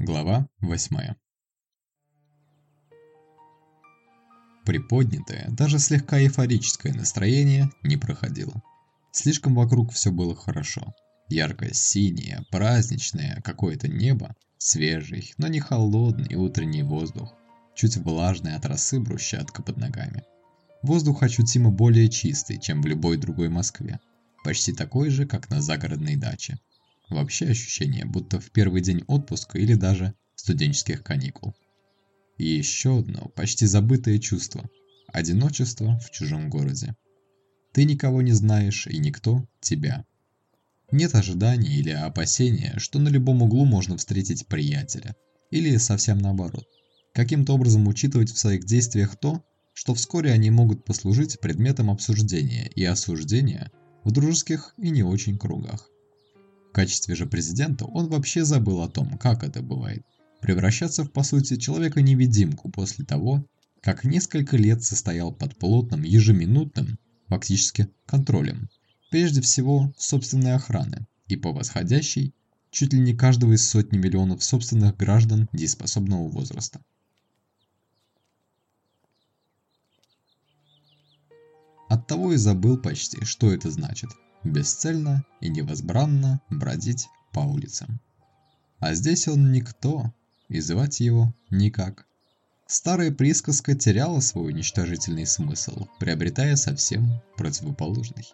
Глава 8 Приподнятое, даже слегка эйфорическое настроение не проходило. Слишком вокруг все было хорошо. Ярко-синее, праздничное какое-то небо, свежий, но не холодный утренний воздух, чуть влажный от росы брусчатка под ногами. Воздух ощутимо более чистый, чем в любой другой Москве. Почти такой же, как на загородной даче. Вообще ощущение, будто в первый день отпуска или даже студенческих каникул. И еще одно, почти забытое чувство – одиночество в чужом городе. Ты никого не знаешь, и никто – тебя. Нет ожиданий или опасения, что на любом углу можно встретить приятеля. Или совсем наоборот. Каким-то образом учитывать в своих действиях то, что вскоре они могут послужить предметом обсуждения и осуждения в дружеских и не очень кругах. В качестве же президента он вообще забыл о том, как это бывает. Превращаться в, по сути, человека-невидимку после того, как несколько лет состоял под плотным ежеминутным, фактически, контролем. Прежде всего, собственной охраны и по восходящей, чуть ли не каждого из сотни миллионов собственных граждан дееспособного возраста. Оттого и забыл почти, что это значит – бесцельно и невозбранно бродить по улицам. А здесь он никто, и звать его никак. Старая присказка теряла свой уничтожительный смысл, приобретая совсем противоположный.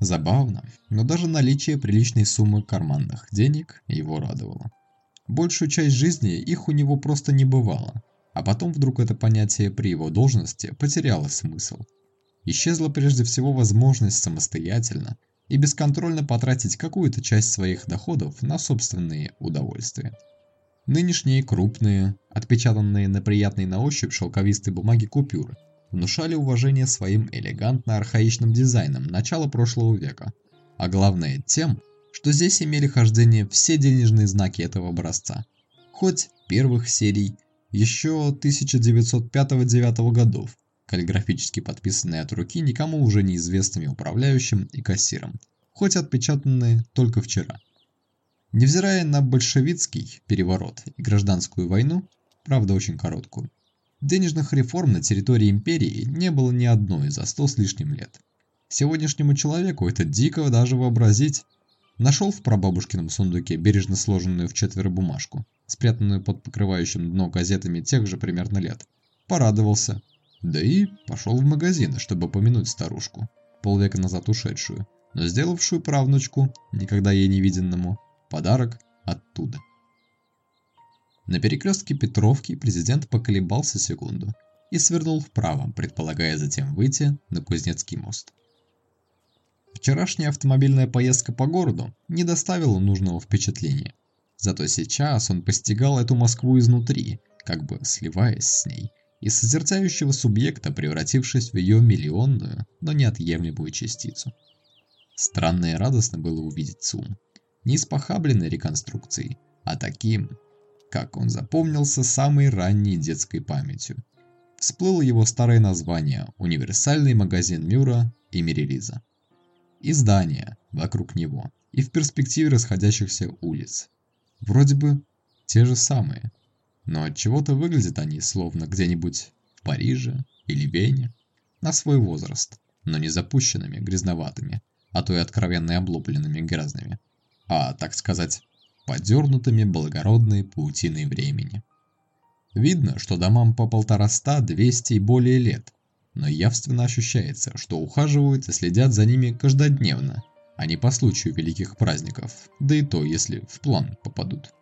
Забавно, но даже наличие приличной суммы карманных денег его радовало. Большую часть жизни их у него просто не бывало, а потом вдруг это понятие при его должности потеряло смысл – исчезла прежде всего возможность самостоятельно и бесконтрольно потратить какую-то часть своих доходов на собственные удовольствия. Нынешние крупные, отпечатанные на приятной на ощупь шелковистой бумаге купюры, внушали уважение своим элегантно-архаичным дизайном начала прошлого века, а главное тем, что здесь имели хождение все денежные знаки этого образца, хоть первых серий еще 1905-9 годов, каллиграфически подписанные от руки никому уже неизвестными управляющим и кассиром, хоть отпечатанные только вчера. Невзирая на большевистский переворот и гражданскую войну, правда очень короткую, денежных реформ на территории империи не было ни одной за сто с лишним лет. Сегодняшнему человеку это дико даже вообразить. Нашел в прабабушкином сундуке бережно сложенную в четверо бумажку, спрятанную под покрывающим дно газетами тех же примерно лет. Порадовался, да и пошел в магазин, чтобы помянуть старушку, полвека назад ушедшую, но сделавшую правнучку, никогда ей не виденному, подарок оттуда. На перекрестке Петровки президент поколебался секунду и свернул вправо, предполагая затем выйти на Кузнецкий мост. Вчерашняя автомобильная поездка по городу не доставила нужного впечатления. Зато сейчас он постигал эту Москву изнутри, как бы сливаясь с ней, из созерцающего субъекта, превратившись в ее миллионную, но неотъемлемую частицу. Странно и радостно было увидеть ЦУМ. Не с похабленной реконструкцией, а таким, как он запомнился самой ранней детской памятью. Всплыло его старое название «Универсальный магазин Мюра и Мерилиза». И здания вокруг него, и в перспективе расходящихся улиц. Вроде бы те же самые, но от чего то выглядят они словно где-нибудь в Париже или Вене, на свой возраст, но не запущенными, грязноватыми, а то и откровенно облупленными грязными, а, так сказать, подернутыми благородной паутиной времени. Видно, что домам по полтораста, двести и более лет, но явственно ощущается, что ухаживают и следят за ними каждодневно, а не по случаю великих праздников, да и то, если в план попадут.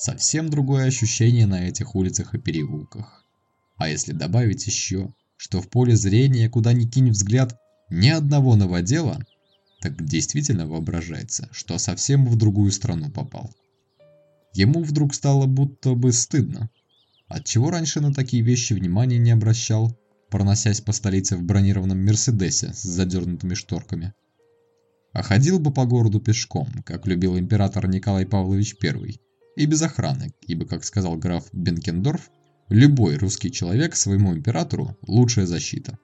Совсем другое ощущение на этих улицах и переулках. А если добавить еще, что в поле зрения, куда ни кинь взгляд, ни одного новодела, так действительно воображается, что совсем в другую страну попал. Ему вдруг стало будто бы стыдно. Отчего раньше на такие вещи внимания не обращал, проносясь по столице в бронированном Мерседесе с задернутыми шторками. А ходил бы по городу пешком, как любил император Николай Павлович I, и без охраны, ибо, как сказал граф Бенкендорф, любой русский человек своему императору – лучшая защита.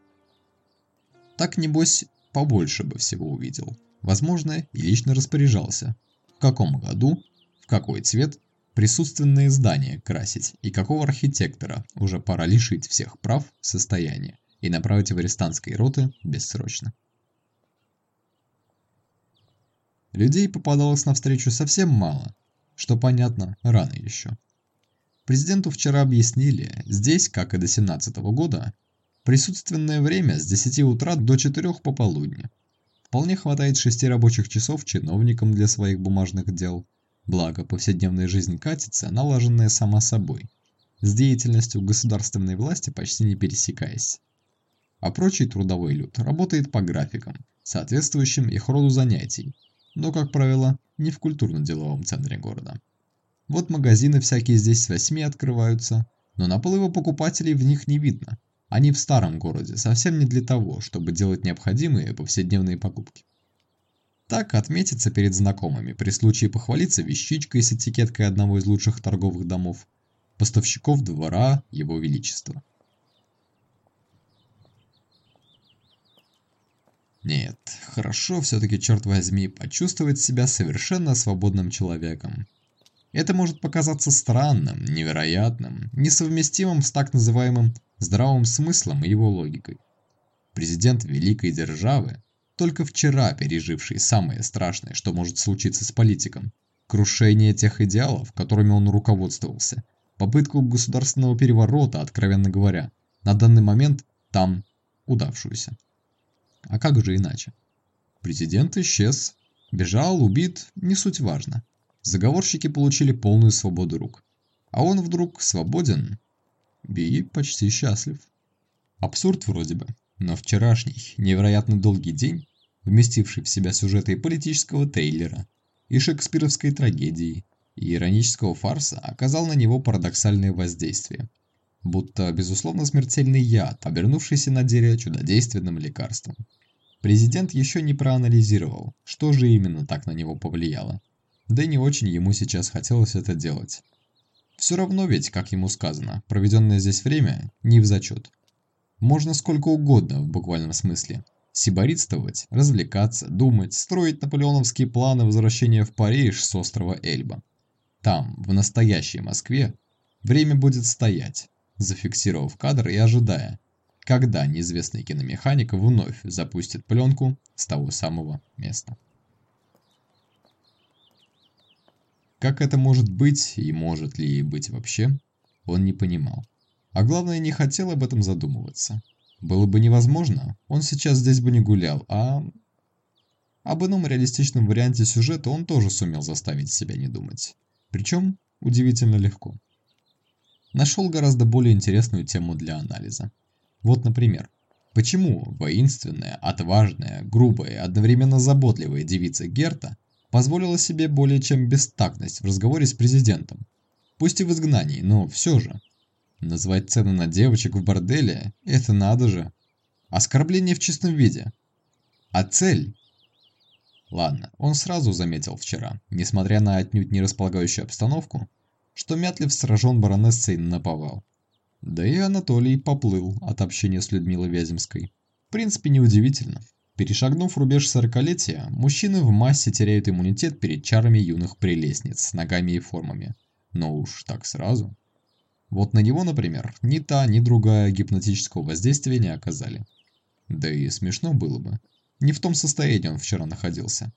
Так, небось, побольше бы всего увидел. Возможно, и лично распоряжался. в каком году, в какой цвет присутственные здания красить и какого архитектора уже пора лишить всех прав состояния и направить в арестантские роты бессрочно. Людей попадалось навстречу совсем мало, что понятно, рано еще. Президенту вчера объяснили, здесь, как и до 17 -го года, присутственное время с 10 утра до 4 пополудни. Вполне хватает 6 рабочих часов чиновникам для своих бумажных дел. Благо, повседневная жизнь катится, налаженная сама собой, с деятельностью государственной власти почти не пересекаясь. А прочий трудовой люд работает по графикам, соответствующим их роду занятий, но, как правило, не в культурно-деловом центре города. Вот магазины всякие здесь с 8 открываются, но наплыва покупателей в них не видно. Они в старом городе совсем не для того, чтобы делать необходимые повседневные покупки. Так отметиться перед знакомыми, при случае похвалиться вещичкой с этикеткой одного из лучших торговых домов, поставщиков двора Его Величества. Нет, хорошо все-таки, черт возьми, почувствовать себя совершенно свободным человеком. Это может показаться странным, невероятным, несовместимым с так называемым здравым смыслом и его логикой. Президент великой державы, только вчера переживший самое страшное, что может случиться с политиком, крушение тех идеалов, которыми он руководствовался, попытку государственного переворота, откровенно говоря, на данный момент там удавшуюся. А как же иначе? Президент исчез. Бежал, убит, не суть важно. Заговорщики получили полную свободу рук. А он вдруг свободен и почти счастлив. Абсурд вроде бы, но вчерашний, невероятно долгий день, вместивший в себя сюжеты политического трейлера, и шекспировской трагедии, и иронического фарса, оказал на него парадоксальное воздействие. Будто, безусловно, смертельный яд, обернувшийся на деле чудодейственным лекарством. Президент еще не проанализировал, что же именно так на него повлияло. Да и не очень ему сейчас хотелось это делать. Все равно ведь, как ему сказано, проведенное здесь время не в зачет. Можно сколько угодно в буквальном смысле. Сиборитствовать, развлекаться, думать, строить наполеоновские планы возвращения в Париж с острова Эльба. Там, в настоящей Москве, время будет стоять, зафиксировав кадр и ожидая, когда неизвестный киномеханик вновь запустит пленку с того самого места. Как это может быть и может ли быть вообще, он не понимал. А главное, не хотел об этом задумываться. Было бы невозможно, он сейчас здесь бы не гулял, а... Об ином реалистичном варианте сюжета он тоже сумел заставить себя не думать. Причем удивительно легко. Нашел гораздо более интересную тему для анализа. Вот, например, почему воинственная, отважная, грубая, одновременно заботливая девица Герта позволила себе более чем бестактность в разговоре с президентом? Пусть и в изгнании, но все же. Назвать цены на девочек в борделе – это надо же. Оскорбление в чистом виде. А цель? Ладно, он сразу заметил вчера, несмотря на отнюдь не располагающую обстановку, что Мятлев сражен баронессой наповал. Да и Анатолий поплыл от общения с Людмилой Вяземской. В принципе, неудивительно. Перешагнув рубеж сорокалетия, мужчины в массе теряют иммунитет перед чарами юных прелестниц с ногами и формами. Но уж так сразу. Вот на него, например, ни та, ни другая гипнотического воздействия не оказали. Да и смешно было бы. Не в том состоянии он вчера находился.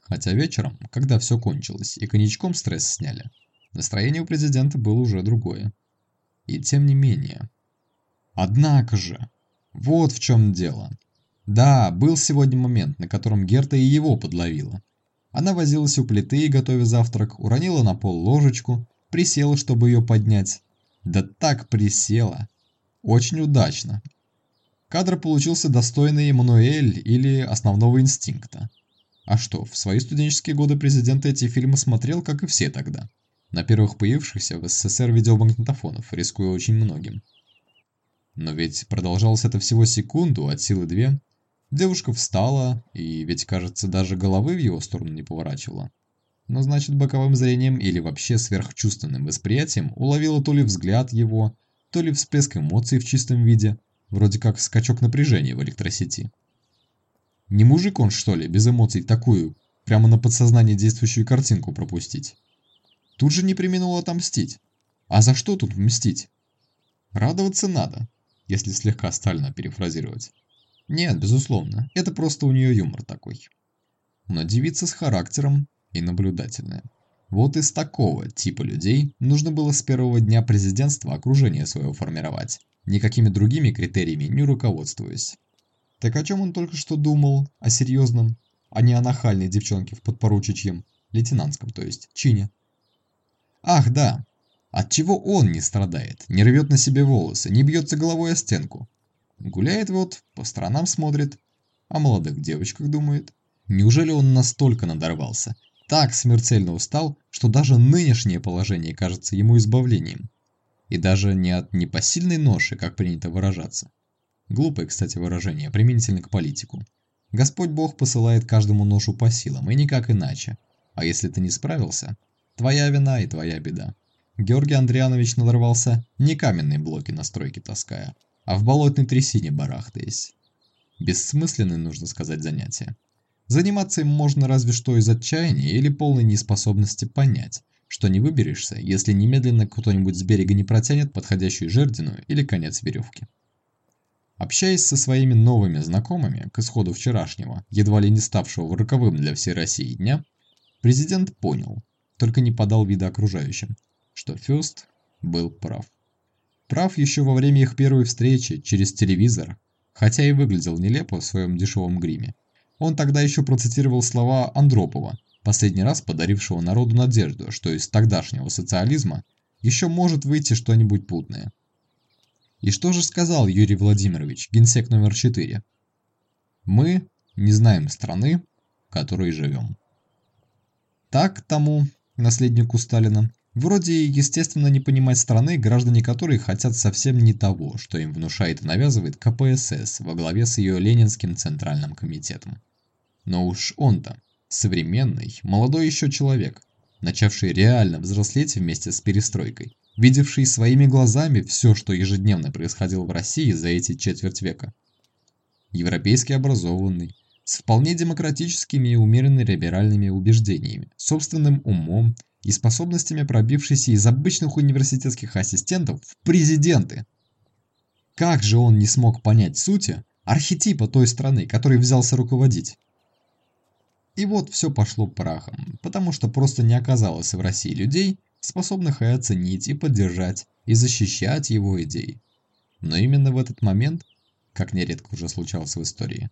Хотя вечером, когда все кончилось и коньячком стресс сняли, настроение у президента было уже другое. И тем не менее. Однако же, вот в чем дело. Да, был сегодня момент, на котором Герта и его подловила. Она возилась у плиты, готовя завтрак, уронила на пол ложечку, присела, чтобы ее поднять. Да так присела. Очень удачно. Кадр получился достойный Эммануэль или основного инстинкта. А что, в свои студенческие годы президент эти фильмы смотрел, как и все тогда на первых появившихся в СССР видеомагнитофонов, рискуя очень многим. Но ведь продолжалось это всего секунду, от силы две. Девушка встала, и ведь, кажется, даже головы в его сторону не поворачивала. Но значит, боковым зрением или вообще сверхчувственным восприятием уловила то ли взгляд его, то ли всплеск эмоций в чистом виде, вроде как скачок напряжения в электросети. Не мужик он, что ли, без эмоций такую прямо на подсознание действующую картинку пропустить. Тут же не применул отомстить. А за что тут мстить? Радоваться надо, если слегка Сталина перефразировать. Нет, безусловно, это просто у нее юмор такой. Но девица с характером и наблюдательная. Вот из такого типа людей нужно было с первого дня президентства окружение своего формировать, никакими другими критериями не руководствуясь. Так о чем он только что думал? О серьезном, а не о нахальной девчонке в подпоручичьем, лейтенантском, то есть, чине. Ах, да, от чего он не страдает, не рвет на себе волосы, не бьется головой о стенку? Гуляет вот, по сторонам смотрит, о молодых девочках думает. Неужели он настолько надорвался, так смертельно устал, что даже нынешнее положение кажется ему избавлением? И даже не от непосильной ноши, как принято выражаться. Глупое, кстати, выражение, применительно к политику. Господь Бог посылает каждому ношу по силам, и никак иначе. А если ты не справился, твоя вина и твоя беда. Георгий Андрианович надорвался не каменные блоки на стройке таская, а в болотной трясине барахтаясь. Бессмысленное, нужно сказать, занятие. Заниматься им можно разве что из отчаяния или полной неспособности понять, что не выберешься, если немедленно кто-нибудь с берега не протянет подходящую жердину или конец веревки. Общаясь со своими новыми знакомыми к исходу вчерашнего, едва ли не ставшего роковым для всей России дня, президент понял, только не подал вида окружающим, что Фёст был прав. Прав еще во время их первой встречи через телевизор, хотя и выглядел нелепо в своем дешевом гриме. Он тогда еще процитировал слова Андропова, последний раз подарившего народу надежду, что из тогдашнего социализма еще может выйти что-нибудь путное. И что же сказал Юрий Владимирович, генсек номер 4? Мы не знаем страны, в которой живем. Так тому, наследнику Сталина, Вроде естественно не понимать страны, граждане которой хотят совсем не того, что им внушает и навязывает КПСС во главе с ее Ленинским Центральным комитетом. Но уж он-то, современный, молодой еще человек, начавший реально взрослеть вместе с перестройкой, видевший своими глазами все, что ежедневно происходило в России за эти четверть века. Европейски образованный, с вполне демократическими и умеренно либеральными убеждениями, собственным умом и способностями пробившийся из обычных университетских ассистентов в президенты. Как же он не смог понять сути архетипа той страны, которой взялся руководить? И вот все пошло прахом, потому что просто не оказалось в России людей, способных и оценить, и поддержать, и защищать его идеи. Но именно в этот момент, как нередко уже случалось в истории,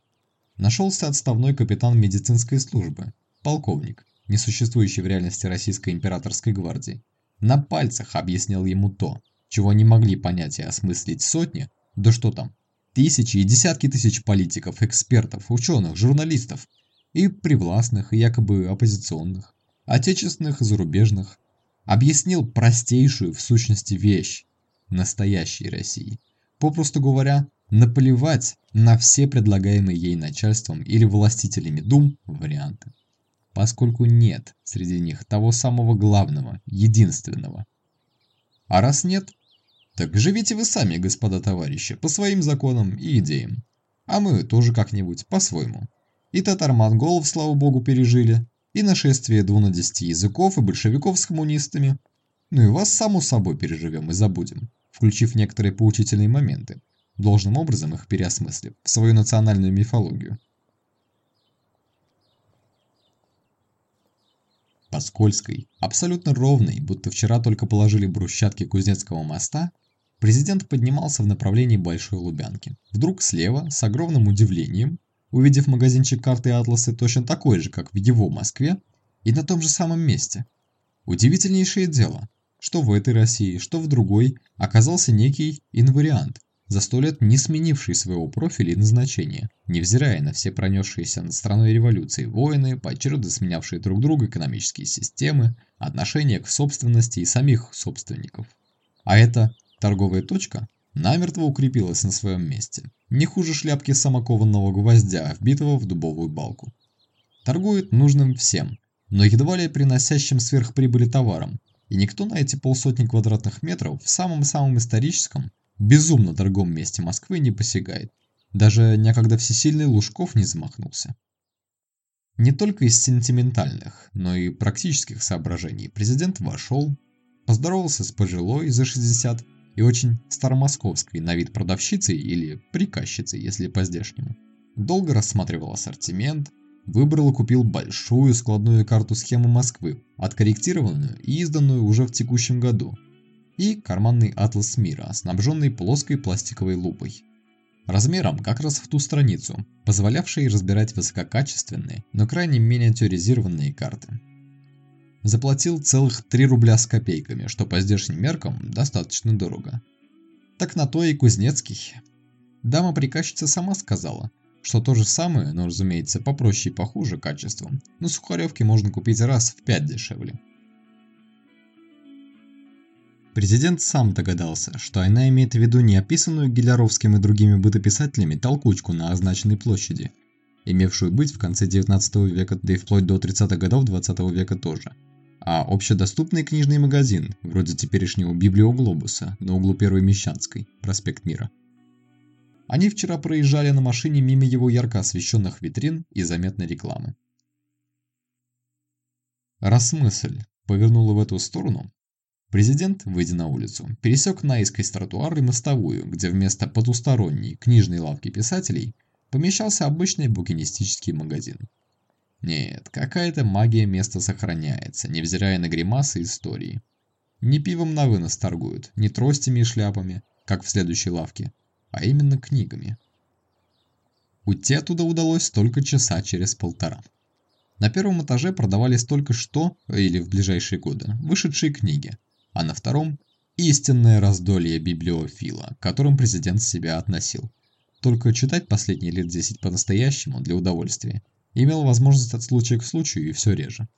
нашелся отставной капитан медицинской службы, полковник, несуществующей в реальности российской императорской гвардии, на пальцах объяснял ему то, чего не могли понять и осмыслить сотни, да что там, тысячи и десятки тысяч политиков, экспертов, ученых, журналистов и привластных, и якобы оппозиционных, отечественных и зарубежных, объяснил простейшую в сущности вещь настоящей России. Попросту говоря, наплевать на все предлагаемые ей начальством или властителями дум варианты поскольку нет среди них того самого главного, единственного. А раз нет, так живите вы сами, господа товарищи, по своим законам и идеям. А мы тоже как-нибудь, по-своему. И татар-монголов, слава богу, пережили, и нашествие двунадесяти языков, и большевиков с коммунистами. Ну и вас, само собой, переживем и забудем, включив некоторые поучительные моменты, должным образом их переосмыслив в свою национальную мифологию. По скользкой, абсолютно ровной, будто вчера только положили брусчатки Кузнецкого моста, президент поднимался в направлении Большой Лубянки. Вдруг слева, с огромным удивлением, увидев магазинчик карты и атласы точно такой же, как в его Москве, и на том же самом месте. Удивительнейшее дело, что в этой России, что в другой, оказался некий инвариант, за сто лет не сменивший своего профиля и назначения, невзирая на все пронесшиеся над страной революции войны, поочередно сменявшие друг друга экономические системы, отношения к собственности и самих собственников. А эта торговая точка намертво укрепилась на своем месте, не хуже шляпки самокованного гвоздя, вбитого в дубовую балку. Торгует нужным всем, но едва ли приносящим сверхприбыли товаром, и никто на эти полсотни квадратных метров в самом-самом историческом безумно дорогом месте Москвы не посягает. Даже некогда всесильный Лужков не замахнулся. Не только из сентиментальных, но и практических соображений президент вошел, поздоровался с пожилой за 60 и очень старомосковской на вид продавщицей или приказчицей, если по-здешнему. Долго рассматривал ассортимент, выбрал и купил большую складную карту схемы Москвы, откорректированную и изданную уже в текущем году, и карманный атлас мира, снабженный плоской пластиковой лупой размером как раз в ту страницу, позволявшей разбирать высококачественные, но крайне миниатюризированные карты. Заплатил целых 3 рубля с копейками, что по здешним меркам достаточно дорого. Так на то и Кузнецкий. Дама-приказчица сама сказала, что то же самое, но разумеется попроще и похуже качеством, но сухаревки можно купить раз в 5 дешевле. Президент сам догадался, что она имеет в виду не описанную Гиляровским и другими бытописателями толкучку на означенной площади, имевшую быть в конце 19 века, да и вплоть до 30-х годов 20 века тоже, а общедоступный книжный магазин, вроде теперешнего Библиоглобуса на углу Первой Мещанской, проспект Мира. Они вчера проезжали на машине мимо его ярко освещенных витрин и заметной рекламы. Раз мысль повернула в эту сторону, Президент, выйдя на улицу, пересек наискось тротуар и мостовую, где вместо потусторонней книжной лавки писателей помещался обычный букинистический магазин. Нет, какая-то магия места сохраняется, невзирая на гримасы истории. Не пивом на вынос торгуют, не тростями и шляпами, как в следующей лавке, а именно книгами. Уйти оттуда удалось только часа через полтора. На первом этаже продавались только что, или в ближайшие годы, вышедшие книги – а на втором – истинное раздолье библиофила, к которым президент себя относил. Только читать последние лет 10 по-настоящему для удовольствия имел возможность от случая к случаю и все реже.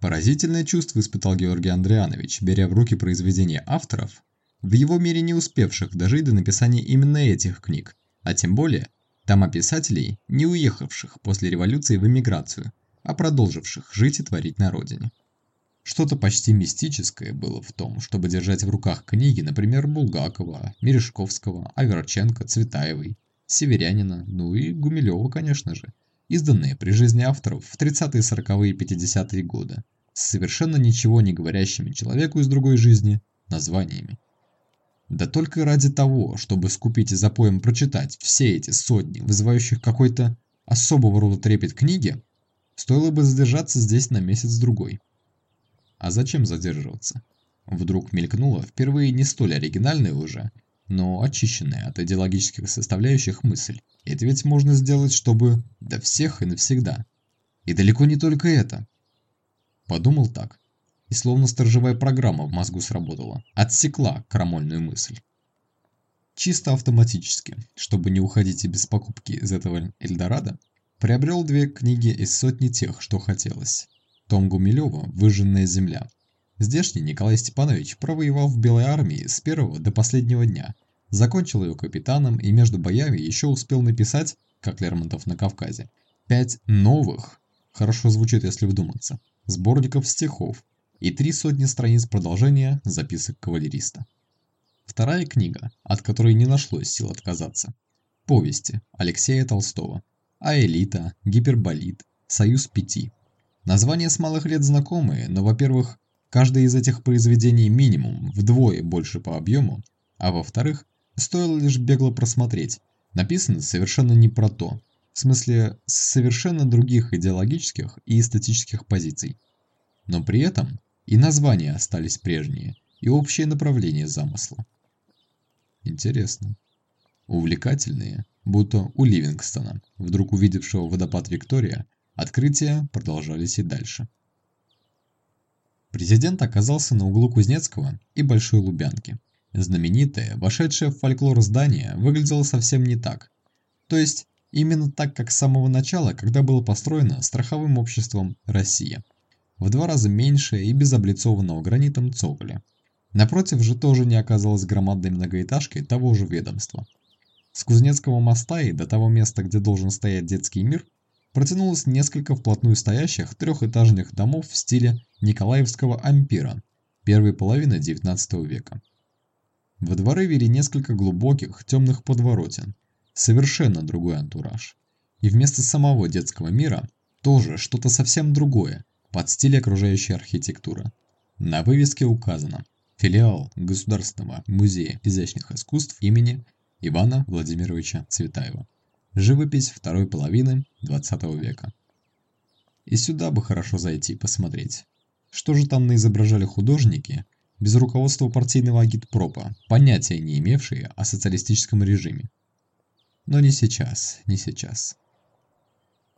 Поразительное чувство испытал Георгий Андрианович, беря в руки произведения авторов, в его мире не успевших дожить до написания именно этих книг, а тем более там писателей, не уехавших после революции в эмиграцию, а продолживших жить и творить на родине. Что-то почти мистическое было в том, чтобы держать в руках книги, например, Булгакова, Мережковского, Аверченко, Цветаевой, Северянина, ну и Гумилева, конечно же, изданные при жизни авторов в 30-е, 40-е и 50-е годы, с совершенно ничего не говорящими человеку из другой жизни названиями. Да только ради того, чтобы скупить и запоем прочитать все эти сотни, вызывающих какой-то особого рода трепет книги, стоило бы задержаться здесь на месяц-другой. А зачем задерживаться? Вдруг мелькнула впервые не столь оригинальная уже, но очищенная от идеологических составляющих мысль. Это ведь можно сделать, чтобы до всех и навсегда. И далеко не только это. Подумал так. И словно сторожевая программа в мозгу сработала. Отсекла крамольную мысль. Чисто автоматически, чтобы не уходить без покупки из этого Эльдорадо, приобрел две книги из сотни тех, что хотелось. Том Гумилева «Выжженная земля». Здешний Николай Степанович провоевал в Белой армии с первого до последнего дня, закончил ее капитаном и между боями еще успел написать, как Лермонтов на Кавказе, пять новых, хорошо звучит если вдуматься, сборников стихов и три сотни страниц продолжения записок кавалериста. Вторая книга, от которой не нашлось сил отказаться. Повести Алексея Толстого. Аэлита, Гиперболит, Союз Пяти, Названия с малых лет знакомые, но, во-первых, каждое из этих произведений минимум вдвое больше по объему, а во-вторых, стоило лишь бегло просмотреть, написано совершенно не про то, в смысле с совершенно других идеологических и эстетических позиций. Но при этом и названия остались прежние, и общее направление замысла. Интересно. Увлекательные, будто у Ливингстона, вдруг увидевшего водопад Виктория, Открытия продолжались и дальше. Президент оказался на углу Кузнецкого и Большой Лубянки. Знаменитое, вошедшее в фольклор здание выглядело совсем не так. То есть, именно так, как с самого начала, когда было построено страховым обществом «Россия». В два раза меньше и без облицованного гранитом цоколя. Напротив же тоже не оказалось громадной многоэтажкой того же ведомства. С Кузнецкого моста и до того места, где должен стоять детский мир, протянулось несколько вплотную стоящих трехэтажных домов в стиле Николаевского ампира первой половины XIX века. Во дворы вели несколько глубоких темных подворотен, совершенно другой антураж. И вместо самого детского мира Тоже что-то совсем другое, под стиль окружающей архитектуры. На вывеске указано «Филиал Государственного музея изящных искусств имени Ивана Владимировича Цветаева. Живопись второй половины 20 века». И сюда бы хорошо зайти посмотреть. Что же там наизображали художники, без руководства партийного агитпропа, понятия не имевшие о социалистическом режиме. Но не сейчас, не сейчас.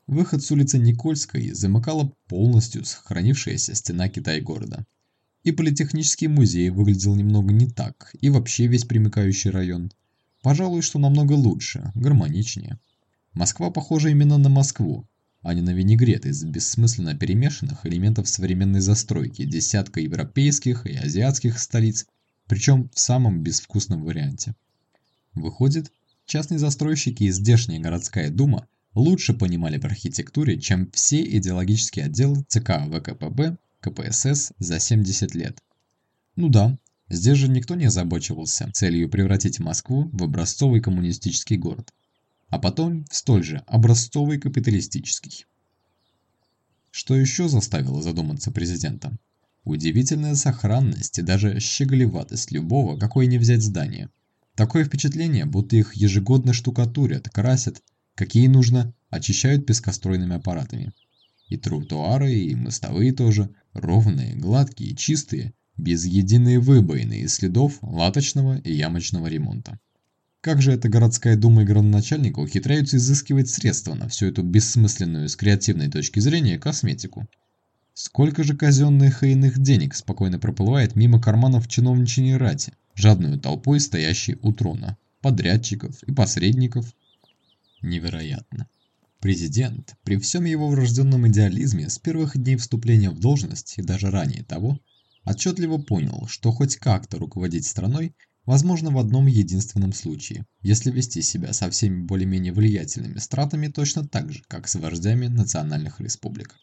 Выход с улицы Никольской замыкала полностью сохранившаяся стена Китай-города. И политехнический музей выглядел немного не так, и вообще весь примыкающий район. Пожалуй, что намного лучше, гармоничнее. Москва похожа именно на Москву, а не на винегрет из бессмысленно перемешанных элементов современной застройки десятка европейских и азиатских столиц, причем в самом безвкусном варианте. Выходит, частные застройщики и здешняя городская дума лучше понимали в архитектуре, чем все идеологические отделы ЦК ВКПБ, КПСС за 70 лет. Ну да, здесь же никто не озабочивался целью превратить Москву в образцовый коммунистический город а потом в столь же образцовый капиталистический. Что еще заставило задуматься президента? Удивительная сохранность и даже щеголеватость любого, какое не взять здания. Такое впечатление, будто их ежегодно штукатурят, красят, какие нужно, очищают пескостроенными аппаратами. И тротуары, и мостовые тоже, ровные, гладкие, чистые, без единой выбоины и следов латочного и ямочного ремонта. Как же эта городская дума и градоначальника ухитряются изыскивать средства на всю эту бессмысленную с креативной точки зрения косметику? Сколько же казенных и иных денег спокойно проплывает мимо карманов чиновничьей рати, жадную толпой стоящей у трона, подрядчиков и посредников? Невероятно. Президент, при всем его врожденном идеализме, с первых дней вступления в должность и даже ранее того, отчетливо понял, что хоть как-то руководить страной Возможно, в одном единственном случае, если вести себя со всеми более-менее влиятельными стратами точно так же, как с вождями национальных республик.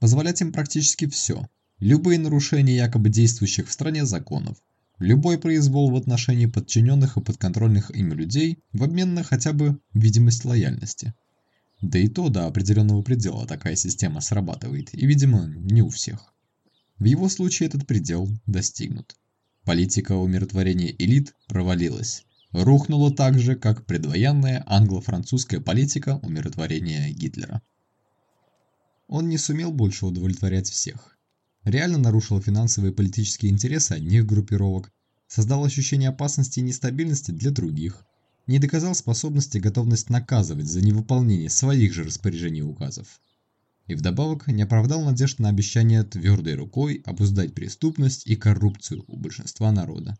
Позволять им практически все, любые нарушения якобы действующих в стране законов, любой произвол в отношении подчиненных и подконтрольных им людей в обмен на хотя бы видимость лояльности. Да и то до определенного предела такая система срабатывает, и, видимо, не у всех. В его случае этот предел достигнут. Политика умиротворения элит провалилась. Рухнула так же, как предвоенная англо-французская политика умиротворения Гитлера. Он не сумел больше удовлетворять всех. Реально нарушил финансовые и политические интересы одних группировок, создал ощущение опасности и нестабильности для других, не доказал способности и готовность наказывать за невыполнение своих же распоряжений и указов и вдобавок не оправдал надежд на обещание твердой рукой обуздать преступность и коррупцию у большинства народа.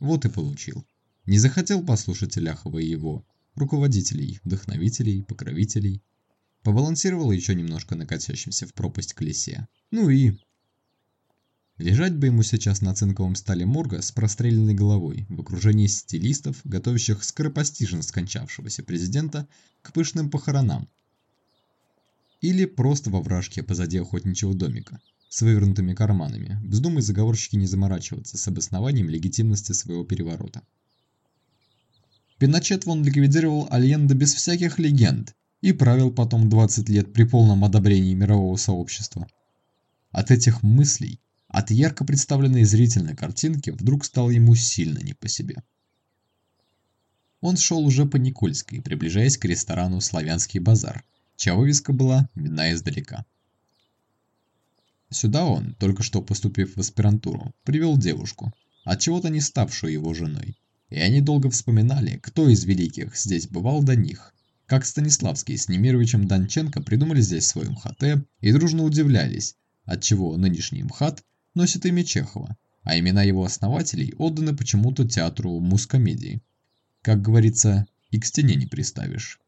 Вот и получил. Не захотел послушать Ляхова и его, руководителей, вдохновителей, покровителей. Побалансировал еще немножко на в пропасть колесе. Ну и... Лежать бы ему сейчас на цинковом столе морга с простреленной головой в окружении стилистов, готовящих скоропостижно скончавшегося президента к пышным похоронам, или просто во вражке позади охотничьего домика с вывернутыми карманами. Вздумай заговорщики не заморачиваться с обоснованием легитимности своего переворота. Пиночет вон ликвидировал Альенда без всяких легенд и правил потом 20 лет при полном одобрении мирового сообщества. От этих мыслей, от ярко представленной зрительной картинки, вдруг стало ему сильно не по себе. Он шел уже по Никольской, приближаясь к ресторану «Славянский базар», чья вывеска была видна издалека. Сюда он, только что поступив в аспирантуру, привел девушку, от чего-то не ставшую его женой. И они долго вспоминали, кто из великих здесь бывал до них. Как Станиславский с Немировичем Донченко придумали здесь свой МХАТ и дружно удивлялись, отчего нынешний МХАТ носит имя Чехова, а имена его основателей отданы почему-то театру мускомедии. Как говорится, и к стене не приставишь.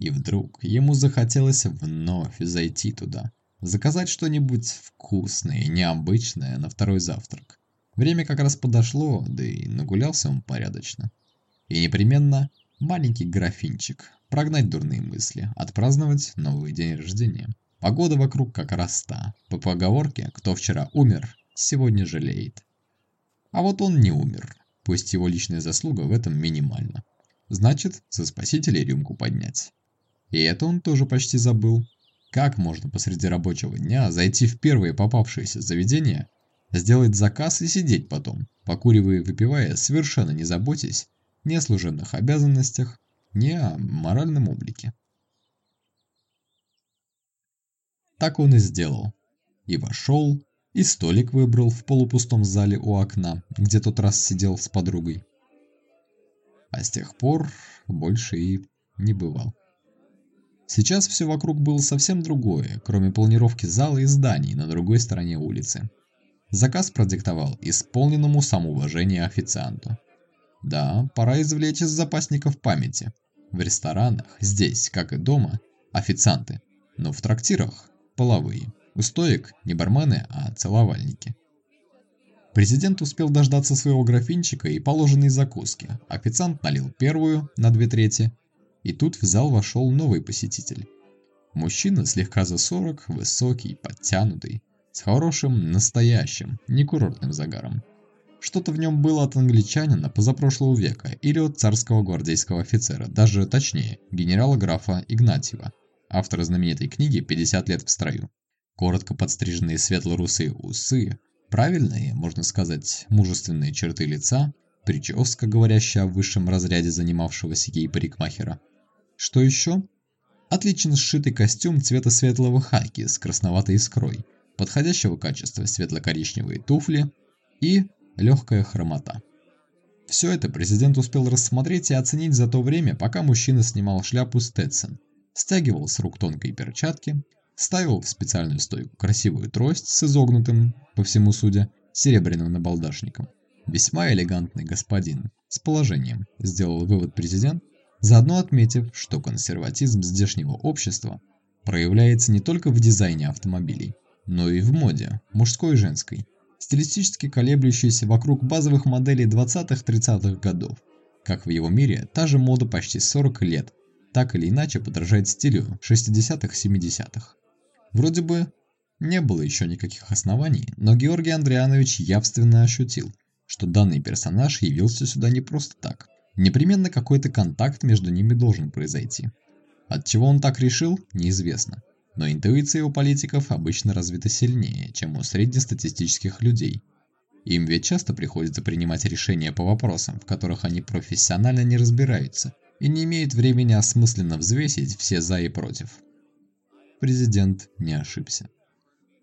И вдруг ему захотелось вновь зайти туда, заказать что-нибудь вкусное и необычное на второй завтрак. Время как раз подошло, да и нагулялся он порядочно. И непременно маленький графинчик, прогнать дурные мысли, отпраздновать новый день рождения. Погода вокруг как раз та. По поговорке, кто вчера умер, сегодня жалеет. А вот он не умер, пусть его личная заслуга в этом минимальна. Значит, за спасителей рюмку поднять. И это он тоже почти забыл. Как можно посреди рабочего дня зайти в первое попавшееся заведение, сделать заказ и сидеть потом, покуривая и выпивая, совершенно не заботясь ни о служебных обязанностях, ни о моральном облике? Так он и сделал. И вошел, и столик выбрал в полупустом зале у окна, где тот раз сидел с подругой. А с тех пор больше и не бывал. Сейчас все вокруг было совсем другое, кроме планировки зала и зданий на другой стороне улицы. Заказ продиктовал исполненному самоуважения официанту. Да, пора извлечь из запасников памяти. В ресторанах, здесь, как и дома, официанты, но в трактирах – половые. У стоек не бармены, а целовальники. Президент успел дождаться своего графинчика и положенной закуски. Официант налил первую на две трети, и тут в зал вошел новый посетитель. Мужчина слегка за 40, высокий, подтянутый, с хорошим, настоящим, некурортным загаром. Что-то в нем было от англичанина позапрошлого века или от царского гвардейского офицера, даже точнее, генерала-графа Игнатьева, автора знаменитой книги «50 лет в строю». Коротко подстриженные светло-русые усы, правильные, можно сказать, мужественные черты лица, прическа, говорящая о высшем разряде занимавшегося ей парикмахера – что еще? Отлично сшитый костюм цвета светлого хаки с красноватой искрой, подходящего качества светло-коричневые туфли и легкая хромота. Все это президент успел рассмотреть и оценить за то время, пока мужчина снимал шляпу Стетсон, стягивал с рук тонкой перчатки, ставил в специальную стойку красивую трость с изогнутым, по всему судя, серебряным набалдашником. Весьма элегантный господин, с положением, сделал вывод президент, заодно отметив, что консерватизм здешнего общества проявляется не только в дизайне автомобилей, но и в моде, мужской и женской, стилистически колеблющейся вокруг базовых моделей 20-30-х годов. Как в его мире, та же мода почти 40 лет, так или иначе подражает стилю 60-х-70-х. Вроде бы не было еще никаких оснований, но Георгий Андрианович явственно ощутил, что данный персонаж явился сюда не просто так – Непременно какой-то контакт между ними должен произойти. От чего он так решил, неизвестно. Но интуиция у политиков обычно развита сильнее, чем у среднестатистических людей. Им ведь часто приходится принимать решения по вопросам, в которых они профессионально не разбираются и не имеют времени осмысленно взвесить все «за» и «против». Президент не ошибся.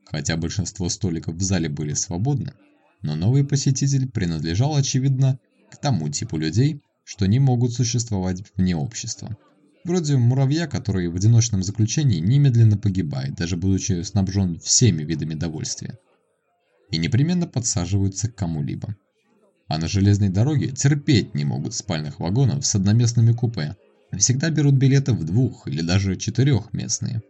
Хотя большинство столиков в зале были свободны, но новый посетитель принадлежал, очевидно, к тому типу людей, что не могут существовать вне общества. Вроде муравья, который в одиночном заключении немедленно погибает, даже будучи снабжен всеми видами довольствия. И непременно подсаживаются к кому-либо. А на железной дороге терпеть не могут спальных вагонов с одноместными купе. Всегда берут билеты в двух или даже четырехместные.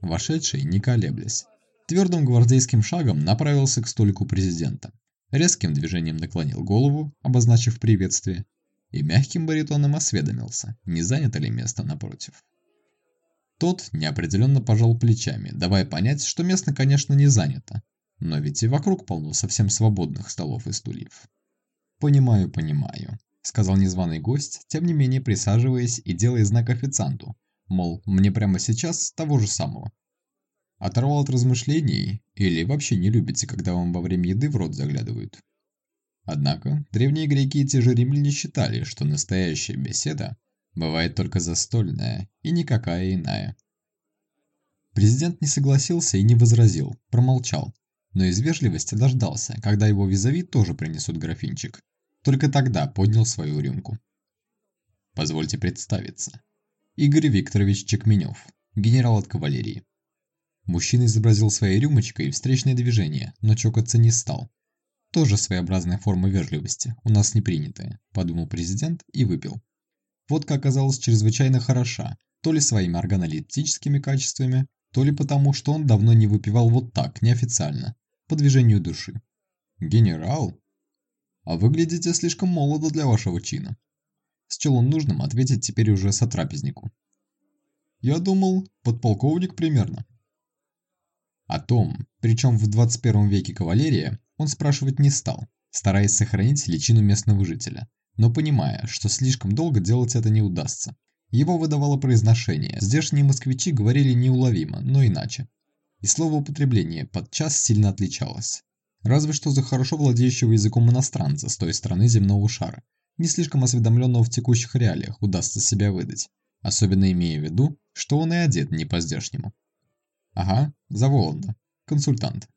Вошедший, не колеблясь, твердым гвардейским шагом направился к столику президента. Резким движением наклонил голову, обозначив приветствие, и мягким баритоном осведомился, не занято ли место напротив. Тот неопределенно пожал плечами, давая понять, что место, конечно, не занято, но ведь и вокруг полно совсем свободных столов и стульев. «Понимаю, понимаю», — сказал незваный гость, тем не менее присаживаясь и делая знак официанту, мол, мне прямо сейчас того же самого. Оторвал от размышлений или вообще не любите, когда вам во время еды в рот заглядывают? Однако, древние греки и те же римляне считали, что настоящая беседа бывает только застольная и никакая иная. Президент не согласился и не возразил, промолчал, но из вежливости дождался, когда его визави тоже принесут графинчик. Только тогда поднял свою рюмку. Позвольте представиться. Игорь Викторович Чекменев, генерал от кавалерии. Мужчина изобразил своей рюмочкой встречное движение, но чокаться не стал, тоже своеобразная форма вежливости, у нас не принятая, подумал президент и выпил. Водка оказалась чрезвычайно хороша, то ли своими органолептическими качествами, то ли потому, что он давно не выпивал вот так, неофициально, по движению души. «Генерал? А выглядите слишком молодо для вашего чина». Счел он нужным ответить теперь уже сотрапезнику. «Я думал, подполковник примерно». О том, причем в 21 веке кавалерия, он спрашивать не стал, стараясь сохранить личину местного жителя, но понимая, что слишком долго делать это не удастся. Его выдавало произношение. Здешние москвичи говорили неуловимо, но иначе. И слово употребление подчас сильно отличалось. Разве что за хорошо владеющего языком иностранца с той стороны земного шара, не слишком осведомленного в текущих реалиях, удастся себя выдать, особенно имея в виду, что он и одет не по-здешнему. Ага, за Воланда. Консультант.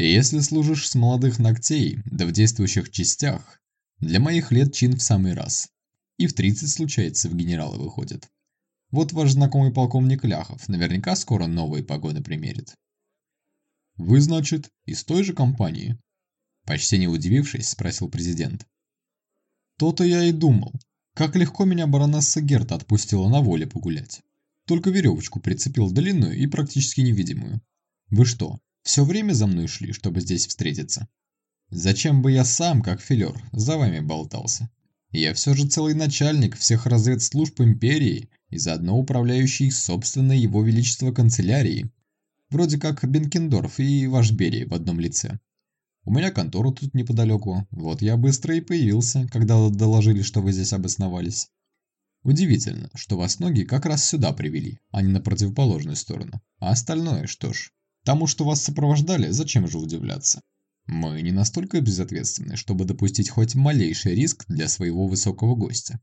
Если служишь с молодых ногтей, да в действующих частях, для моих лет чин в самый раз. И в 30 случается в генералы выходит. Вот ваш знакомый полковник Ляхов наверняка скоро новые погоны примерит. Вы, значит, из той же компании? Почти не удивившись, спросил президент. То-то я и думал. Как легко меня баронесса Герта отпустила на воле погулять. Только веревочку прицепил длинную и практически невидимую. Вы что, все время за мной шли, чтобы здесь встретиться? Зачем бы я сам, как филер, за вами болтался? Я все же целый начальник всех разведслужб империи и заодно управляющий собственной его величество канцелярией. Вроде как Бенкендорф и ваш Берий в одном лице. У меня контора тут неподалеку, вот я быстро и появился, когда доложили, что вы здесь обосновались. Удивительно, что вас ноги как раз сюда привели, а не на противоположную сторону. А остальное, что ж, тому, что вас сопровождали, зачем же удивляться? Мы не настолько безответственны, чтобы допустить хоть малейший риск для своего высокого гостя.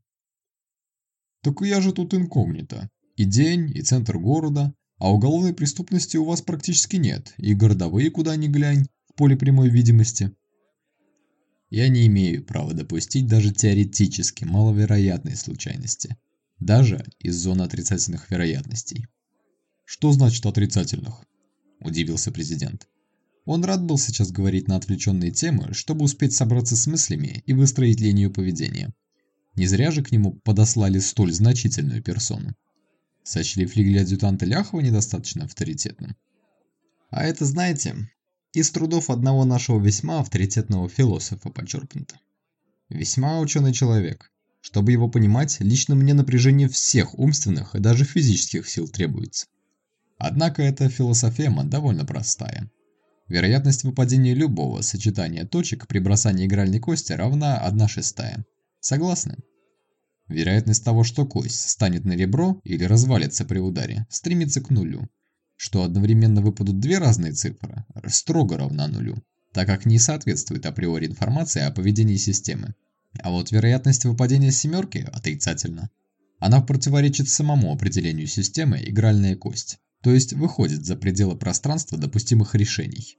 Так я же тут инкогнито. И день, и центр города, а уголовной преступности у вас практически нет, и городовые куда ни глянь, в поле прямой видимости. Я не имею права допустить даже теоретически маловероятной случайности. Даже из зоны отрицательных вероятностей. Что значит отрицательных? Удивился президент. Он рад был сейчас говорить на отвлеченные темы, чтобы успеть собраться с мыслями и выстроить линию поведения. Не зря же к нему подослали столь значительную персону. Сочли флигеля-адъютанта Ляхова недостаточно авторитетным. А это, знаете, из трудов одного нашего весьма авторитетного философа подчеркнуто. Весьма ученый человек. Чтобы его понимать, лично мне напряжение всех умственных и даже физических сил требуется. Однако эта философема довольно простая. Вероятность выпадения любого сочетания точек при бросании игральной кости равна 1 шестая. Согласны? Вероятность того, что кость станет на ребро или развалится при ударе, стремится к нулю что одновременно выпадут две разные цифры, строго равна нулю, так как не соответствует априори информации о поведении системы. А вот вероятность выпадения семерки отрицательна. Она противоречит самому определению системы игральная кость, то есть выходит за пределы пространства допустимых решений.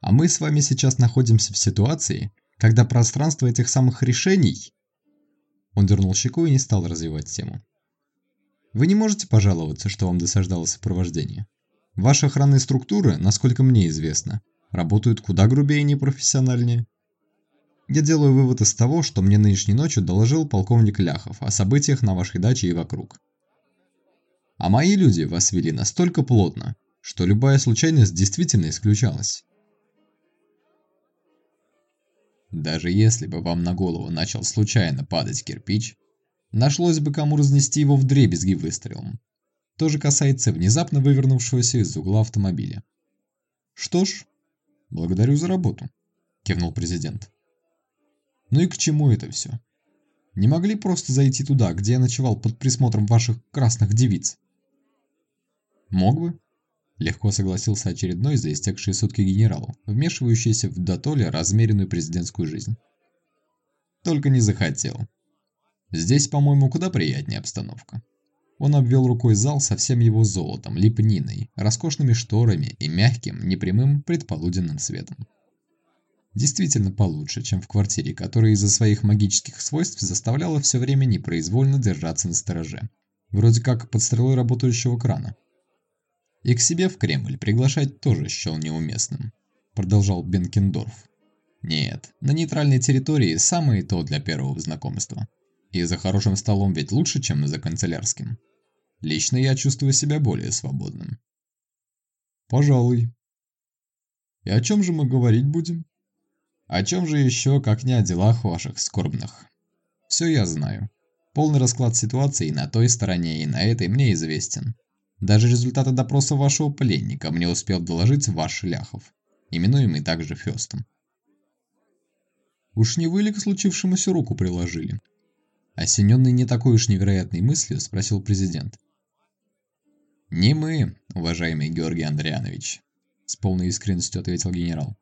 А мы с вами сейчас находимся в ситуации, когда пространство этих самых решений... Он дернул щеку и не стал развивать тему. Вы не можете пожаловаться, что вам досаждало сопровождение? Ваши охранные структуры, насколько мне известно, работают куда грубее и непрофессиональнее. Я делаю вывод из того, что мне нынешней ночью доложил полковник Ляхов о событиях на вашей даче и вокруг. А мои люди вас вели настолько плотно, что любая случайность действительно исключалась. Даже если бы вам на голову начал случайно падать кирпич, нашлось бы кому разнести его в дребезги выстрелом. То же касается внезапно вывернувшегося из угла автомобиля. «Что ж, благодарю за работу», – кивнул президент. «Ну и к чему это все? Не могли просто зайти туда, где я ночевал под присмотром ваших красных девиц?» «Мог бы», – легко согласился очередной за истекшие сутки генерал, вмешивающийся в дотоле размеренную президентскую жизнь. «Только не захотел. Здесь, по-моему, куда приятнее обстановка». Он обвел рукой зал со всем его золотом, лепниной, роскошными шторами и мягким, непрямым предполуденным светом. Действительно получше, чем в квартире, которая из-за своих магических свойств заставляла все время непроизвольно держаться на стороже. Вроде как под стрелой работающего крана. И к себе в Кремль приглашать тоже счел неуместным, продолжал Бенкендорф. Нет, на нейтральной территории самое то для первого знакомства. И за хорошим столом ведь лучше, чем за канцелярским. Лично я чувствую себя более свободным. Пожалуй. И о чем же мы говорить будем? О чем же еще, как не о делах ваших скорбных? Все я знаю. Полный расклад ситуации на той стороне и на этой мне известен. Даже результаты допроса вашего пленника мне успел доложить ваш Ляхов, именуемый также Фёстом. Уж не вы ли к случившемуся руку приложили? Осененный не такой уж невероятной мыслью, спросил президент. «Не мы, уважаемый Георгий Андрианович», – с полной искренностью ответил генерал.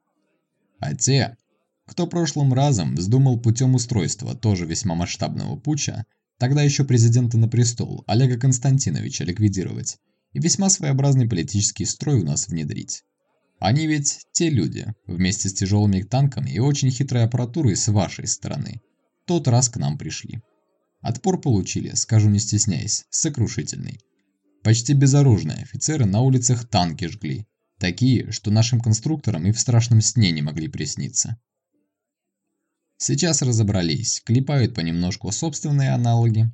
«А те, кто прошлым разом вздумал путем устройства тоже весьма масштабного путча, тогда еще президента на престол Олега Константиновича ликвидировать и весьма своеобразный политический строй у нас внедрить. Они ведь те люди, вместе с тяжелыми танками и очень хитрой аппаратурой с вашей стороны, тот раз к нам пришли. Отпор получили, скажу не стесняясь, сокрушительный. Почти безоружные офицеры на улицах танки жгли, такие, что нашим конструкторам и в страшном сне не могли присниться. Сейчас разобрались, клепают понемножку собственные аналоги.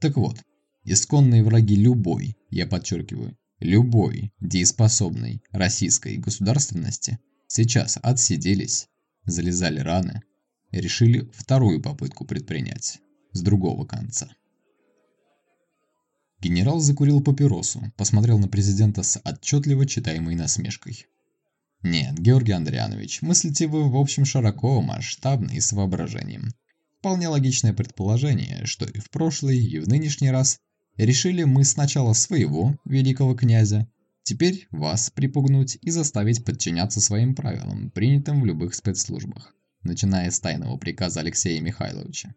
Так вот, исконные враги любой, я подчеркиваю, любой дееспособной российской государственности сейчас отсиделись, залезали раны решили вторую попытку предпринять с другого конца. Генерал закурил папиросу, посмотрел на президента с отчетливо читаемой насмешкой. Нет, Георгий Андрианович, мыслите вы в общем широко, масштабно и с воображением. Вполне логичное предположение, что и в прошлый, и в нынешний раз решили мы сначала своего великого князя, теперь вас припугнуть и заставить подчиняться своим правилам, принятым в любых спецслужбах, начиная с тайного приказа Алексея Михайловича.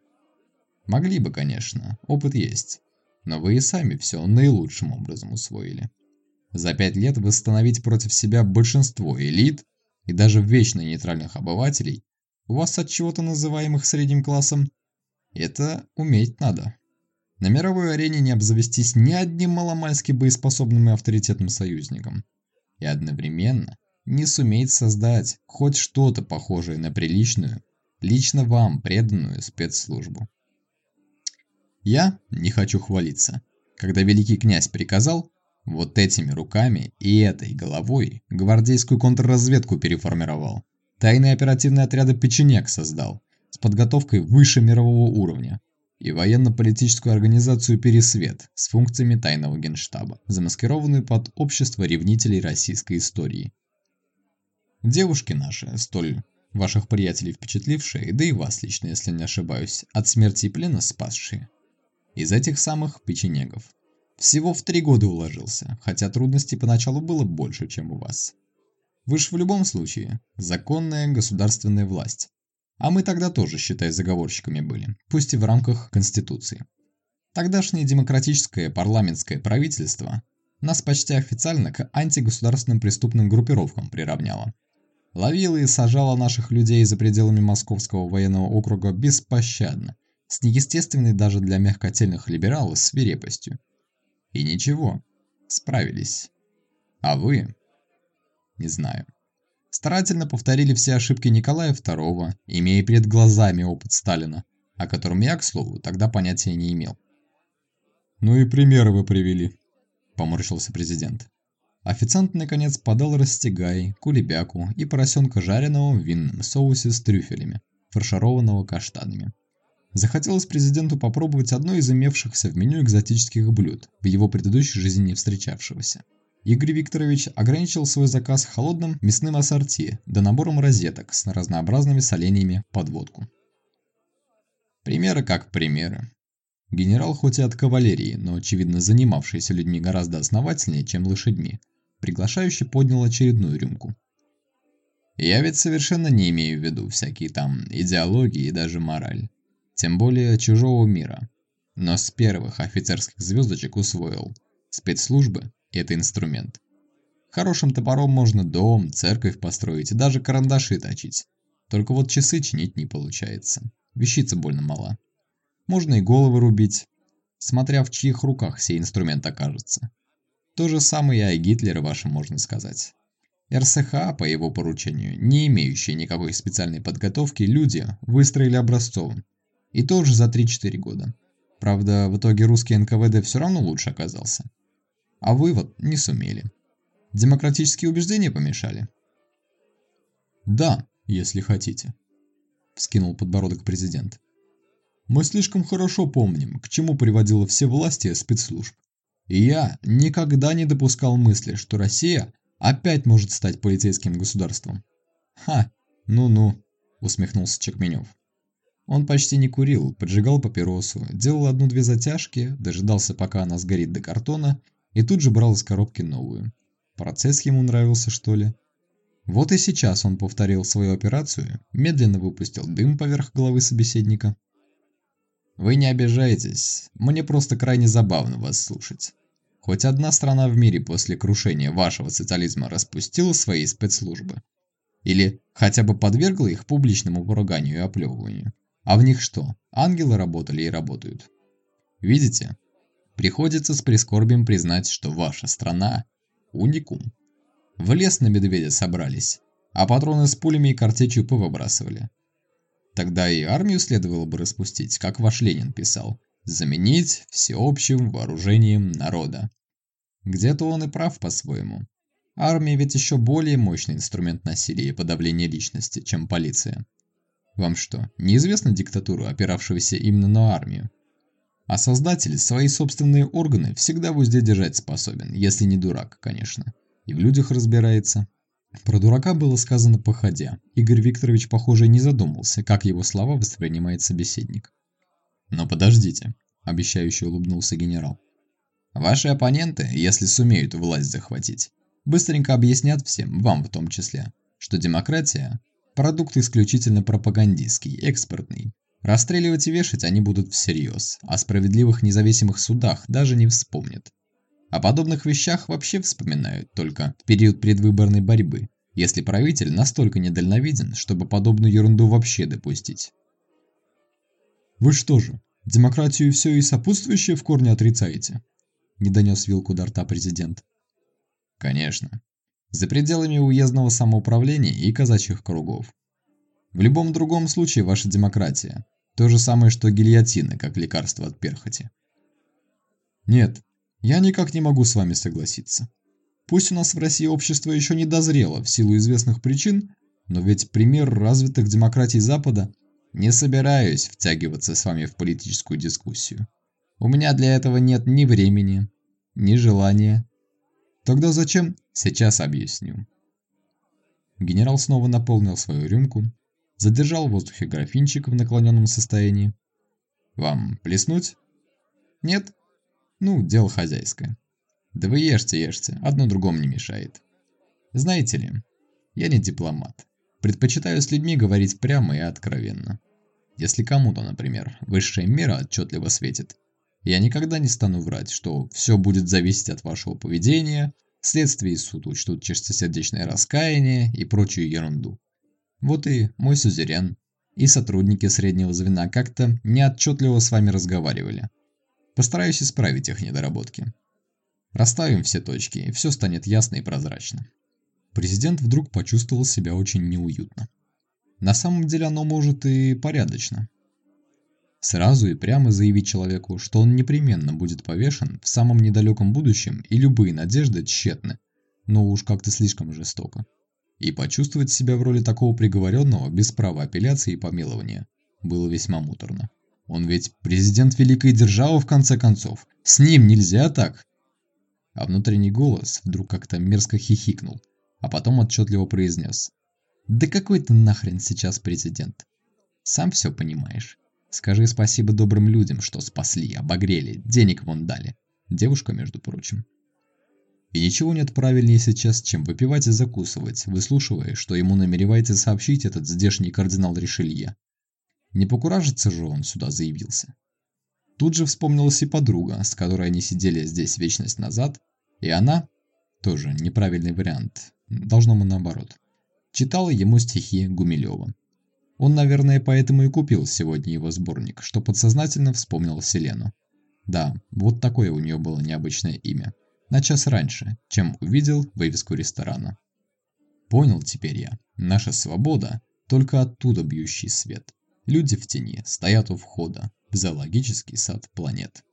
Могли бы, конечно, опыт есть, но вы и сами все наилучшим образом усвоили. За пять лет восстановить против себя большинство элит и даже вечно нейтральных обывателей, у вас от чего-то называемых средним классом, это уметь надо. На мировой арене не обзавестись ни одним маломальски боеспособным и авторитетным союзником. И одновременно не суметь создать хоть что-то похожее на приличную, лично вам преданную спецслужбу. Я не хочу хвалиться. Когда великий князь приказал, вот этими руками и этой головой гвардейскую контрразведку переформировал. Тайные оперативные отряды «Печенек» создал, с подготовкой выше мирового уровня. И военно-политическую организацию «Пересвет» с функциями тайного генштаба, замаскированную под общество ревнителей российской истории. Девушки наши, столь ваших приятелей впечатлившие, да и вас лично, если не ошибаюсь, от смерти и плена спасшие. Из этих самых печенегов. Всего в три года уложился, хотя трудностей поначалу было больше, чем у вас. Вы ж в любом случае законная государственная власть. А мы тогда тоже, считай, заговорщиками были, пусть и в рамках Конституции. Тогдашнее демократическое парламентское правительство нас почти официально к антигосударственным преступным группировкам приравняло. Ловило и сажало наших людей за пределами Московского военного округа беспощадно, с неестественной даже для мягкотельных либералов свирепостью. И ничего, справились. А вы? Не знаю. Старательно повторили все ошибки Николая II, имея перед глазами опыт Сталина, о котором я, к слову, тогда понятия не имел. «Ну и примеры вы привели», – поморщился президент. Официант, наконец, подал растягай, кулебяку и поросенка жареного в винном соусе с трюфелями, фаршированного каштанами. Захотелось президенту попробовать одно из имевшихся в меню экзотических блюд, в его предыдущей жизни не встречавшегося. Игорь Викторович ограничил свой заказ холодным мясным ассорти да набором розеток с разнообразными соленьями под водку. Примеры как примеры. Генерал хоть и от кавалерии, но очевидно занимавшийся людьми гораздо основательнее, чем лошадьми, приглашающий поднял очередную рюмку. Я ведь совершенно не имею в виду всякие там идеологии и даже мораль тем более чужого мира. Но с первых офицерских звездочек усвоил. Спецслужбы – это инструмент. Хорошим топором можно дом, церковь построить и даже карандаши точить. Только вот часы чинить не получается. Вещица больно мала. Можно и головы рубить, смотря в чьих руках сей инструмент окажется. То же самое и о Гитлере вашем можно сказать. РСХ, по его поручению, не имеющие никакой специальной подготовки, люди выстроили образцовым, и тоже за 3-4 года. Правда, в итоге русский НКВД все равно лучше оказался. А вы вот не сумели. Демократические убеждения помешали? Да, если хотите. Вскинул подбородок президент. Мы слишком хорошо помним, к чему приводило все власти спецслужб. И я никогда не допускал мысли, что Россия опять может стать полицейским государством. Ха, ну-ну, усмехнулся Чекменев. Он почти не курил, поджигал папиросу, делал одну-две затяжки, дожидался, пока она сгорит до картона, и тут же брал из коробки новую. Процесс ему нравился, что ли? Вот и сейчас он повторил свою операцию, медленно выпустил дым поверх головы собеседника. «Вы не обижайтесь, мне просто крайне забавно вас слушать. Хоть одна страна в мире после крушения вашего социализма распустила свои спецслужбы. Или хотя бы подвергла их публичному поруганию и оплевыванию. А в них что, ангелы работали и работают? Видите? Приходится с прискорбием признать, что ваша страна – уникум. В лес на медведя собрались, а патроны с пулями и картечью повыбрасывали. Тогда и армию следовало бы распустить, как ваш Ленин писал, заменить всеобщим вооружением народа. Где-то он и прав по-своему. Армия ведь еще более мощный инструмент насилия и подавления личности, чем полиция. Вам что, неизвестна диктатура, опиравшегося именно на армию? А создатель свои собственные органы всегда в узде держать способен, если не дурак, конечно. И в людях разбирается. Про дурака было сказано походя. Игорь Викторович, похоже, не задумался, как его слова воспринимает собеседник. «Но подождите», – обещающе улыбнулся генерал. «Ваши оппоненты, если сумеют власть захватить, быстренько объяснят всем, вам в том числе, что демократия – продукт исключительно пропагандистский, экспортный. Расстреливать и вешать они будут всерьез, о справедливых независимых судах даже не вспомнят. О подобных вещах вообще вспоминают только в период предвыборной борьбы, если правитель настолько недальновиден, чтобы подобную ерунду вообще допустить. «Вы что же, демократию все и сопутствующее в корне отрицаете?» Не донес вилку до рта президент. «Конечно. За пределами уездного самоуправления и казачьих кругов. В любом другом случае ваша демократия. То же самое, что гильотина, как лекарство от перхоти. Нет, я никак не могу с вами согласиться. Пусть у нас в России общество еще не дозрело в силу известных причин, но ведь пример развитых демократий Запада не собираюсь втягиваться с вами в политическую дискуссию. У меня для этого нет ни времени, ни желания. Тогда зачем? Сейчас объясню. Генерал снова наполнил свою рюмку, задержал в воздухе графинчик в наклоненном состоянии. «Вам плеснуть?» «Нет?» «Ну, дело хозяйское. Да вы ешьте, ешьте, одно другому не мешает. Знаете ли, я не дипломат. Предпочитаю с людьми говорить прямо и откровенно. Если кому-то, например, высшая мера отчетливо светит, я никогда не стану врать, что все будет зависеть от вашего поведения, следствие и суд учтут чистосердечное раскаяние и прочую ерунду. Вот и мой сузерен, и сотрудники среднего звена как-то неотчетливо с вами разговаривали. Постараюсь исправить их недоработки. Расставим все точки, и все станет ясно и прозрачно. Президент вдруг почувствовал себя очень неуютно. На самом деле оно может и порядочно. Сразу и прямо заявить человеку, что он непременно будет повешен в самом недалеком будущем и любые надежды тщетны, но уж как-то слишком жестоко. И почувствовать себя в роли такого приговоренного без права апелляции и помилования было весьма муторно. Он ведь президент великой державы в конце концов. С ним нельзя так. А внутренний голос вдруг как-то мерзко хихикнул, а потом отчетливо произнес. «Да какой ты нахрен сейчас президент? Сам все понимаешь. Скажи спасибо добрым людям, что спасли, обогрели, денег вон дали. Девушка, между прочим». И ничего нет правильнее сейчас, чем выпивать и закусывать, выслушивая, что ему намеревается сообщить этот здешний кардинал Ришелье. Не покуражится же он сюда заявился. Тут же вспомнилась и подруга, с которой они сидели здесь вечность назад, и она, тоже неправильный вариант, должно быть наоборот, читала ему стихи Гумилева. Он, наверное, поэтому и купил сегодня его сборник, что подсознательно вспомнил Селену. Да, вот такое у нее было необычное имя. На час раньше, чем увидел вывеску ресторана. Понял теперь я, наша свобода – только оттуда бьющий свет. Люди в тени стоят у входа, в зоологический сад планет.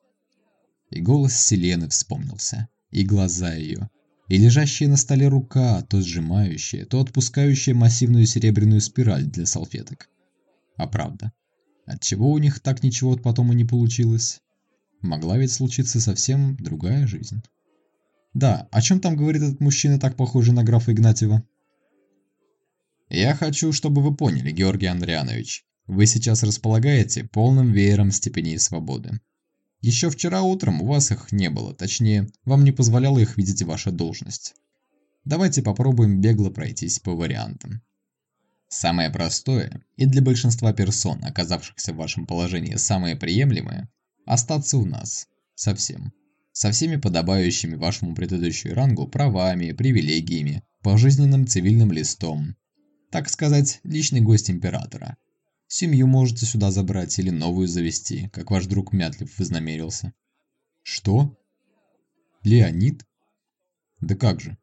И голос Селены вспомнился, и глаза ее, и лежащая на столе рука, то сжимающая, то отпускающая массивную серебряную спираль для салфеток. А правда, отчего у них так ничего потом и не получилось? Могла ведь случиться совсем другая жизнь. Да, о чем там говорит этот мужчина, так похожий на графа Игнатьева? «Я хочу, чтобы вы поняли, Георгий Андрианович, Вы сейчас располагаете полным веером степеней свободы. Еще вчера утром у вас их не было, точнее, вам не позволяла их видеть ваша должность. Давайте попробуем бегло пройтись по вариантам. Самое простое и для большинства персон, оказавшихся в вашем положении самое приемлемое – остаться у нас. Совсем. Со всеми подобающими вашему предыдущему рангу правами, привилегиями, пожизненным цивильным листом. Так сказать, личный гость императора. Семью можете сюда забрать или новую завести, как ваш друг Мятлев вознамерился. Что? Леонид? Да как же?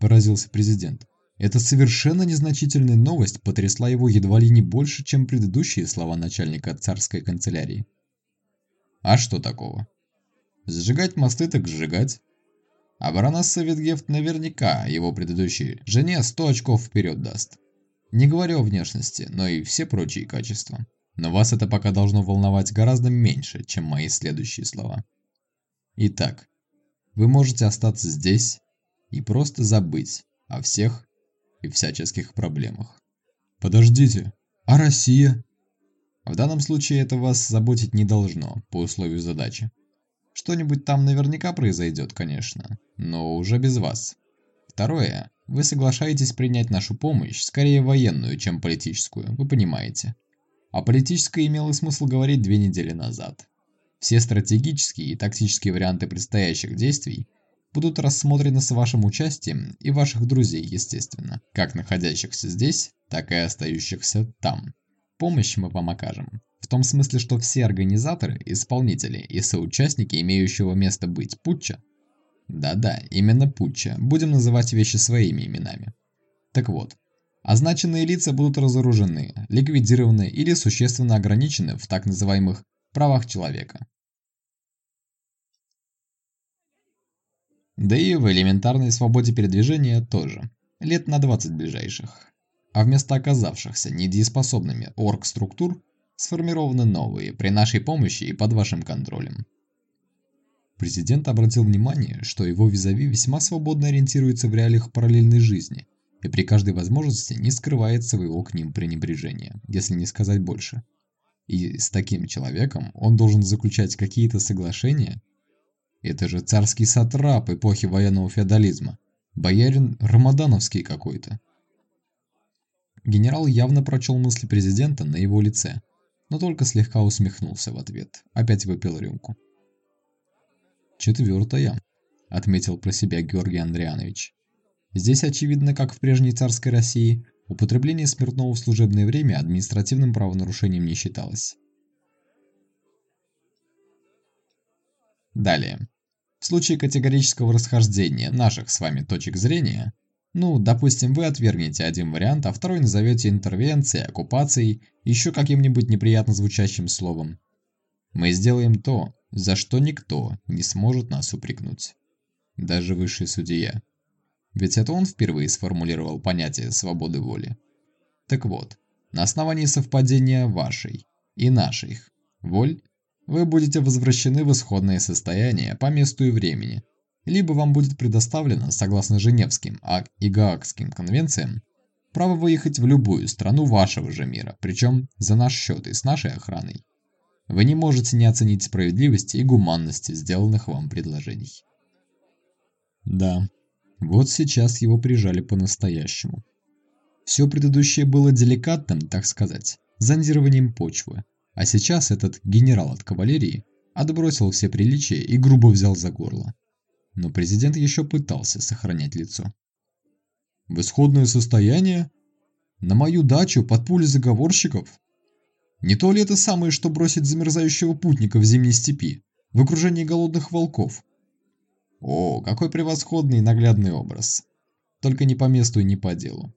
Поразился президент. Эта совершенно незначительная новость потрясла его едва ли не больше, чем предыдущие слова начальника царской канцелярии. А что такого? Сжигать мосты так сжигать. А Баронесса Савитгефт наверняка его предыдущей жене 100 очков вперед даст. Не говорю о внешности, но и все прочие качества. Но вас это пока должно волновать гораздо меньше, чем мои следующие слова. Итак, вы можете остаться здесь и просто забыть о всех и всяческих проблемах. Подождите, а Россия? В данном случае это вас заботить не должно, по условию задачи. Что-нибудь там наверняка произойдет, конечно, но уже без вас. Второе. Вы соглашаетесь принять нашу помощь, скорее военную, чем политическую, вы понимаете. А политическое имело смысл говорить две недели назад. Все стратегические и тактические варианты предстоящих действий будут рассмотрены с вашим участием и ваших друзей, естественно, как находящихся здесь, так и остающихся там. Помощь мы вам окажем. В том смысле, что все организаторы, исполнители и соучастники имеющего место быть путча да-да, именно путча, будем называть вещи своими именами. Так вот, означенные лица будут разоружены, ликвидированы или существенно ограничены в так называемых правах человека. Да и в элементарной свободе передвижения тоже. Лет на 20 ближайших. А вместо оказавшихся недееспособными орг-структур сформированы новые при нашей помощи и под вашим контролем. Президент обратил внимание, что его визави весьма свободно ориентируется в реалиях параллельной жизни и при каждой возможности не скрывает своего к ним пренебрежения, если не сказать больше. И с таким человеком он должен заключать какие-то соглашения – это же царский сатрап эпохи военного феодализма. Боярин Рамадановский какой-то. Генерал явно прочел мысли президента на его лице, но только слегка усмехнулся в ответ. Опять выпил рюмку. «Четвертая», — отметил про себя Георгий Андрианович. Здесь, очевидно, как в прежней царской России, употребление спиртного в служебное время административным правонарушением не считалось. Далее. В случае категорического расхождения наших с вами точек зрения, ну, допустим, вы отвергнете один вариант, а второй назовете интервенцией, оккупацией, еще каким-нибудь неприятно звучащим словом. Мы сделаем то, за что никто не сможет нас упрекнуть. Даже высший судья. Ведь это он впервые сформулировал понятие свободы воли. Так вот, на основании совпадения вашей и наших воль вы будете возвращены в исходное состояние по месту и времени, либо вам будет предоставлено, согласно Женевским и Гаагским конвенциям, право выехать в любую страну вашего же мира, причем за наш счет и с нашей охраной. Вы не можете не оценить справедливости и гуманности сделанных вам предложений. Да, вот сейчас его прижали по-настоящему. Все предыдущее было деликатным, так сказать, зондированием почвы, а сейчас этот генерал от кавалерии отбросил все приличия и грубо взял за горло. Но президент еще пытался сохранять лицо. «В исходное состояние? На мою дачу под пули заговорщиков? Не то ли это самое, что бросить замерзающего путника в зимней степи, в окружении голодных волков?» О, какой превосходный и наглядный образ. Только не по месту и не по делу.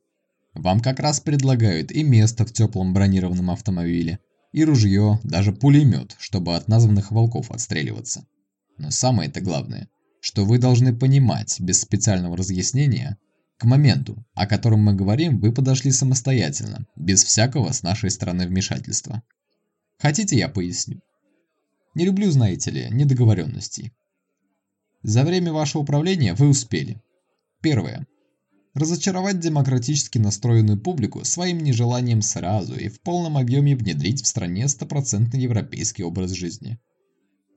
Вам как раз предлагают и место в теплом бронированном автомобиле, и ружье, даже пулемет, чтобы от названных волков отстреливаться. Но самое-то главное, что вы должны понимать без специального разъяснения, к моменту, о котором мы говорим, вы подошли самостоятельно, без всякого с нашей стороны вмешательства. Хотите, я поясню? Не люблю, знаете ли, недоговоренностей. За время вашего управления вы успели. Первое. разочаровать демократически настроенную публику своим нежеланием сразу и в полном объеме внедрить в стране стопроцентный европейский образ жизни.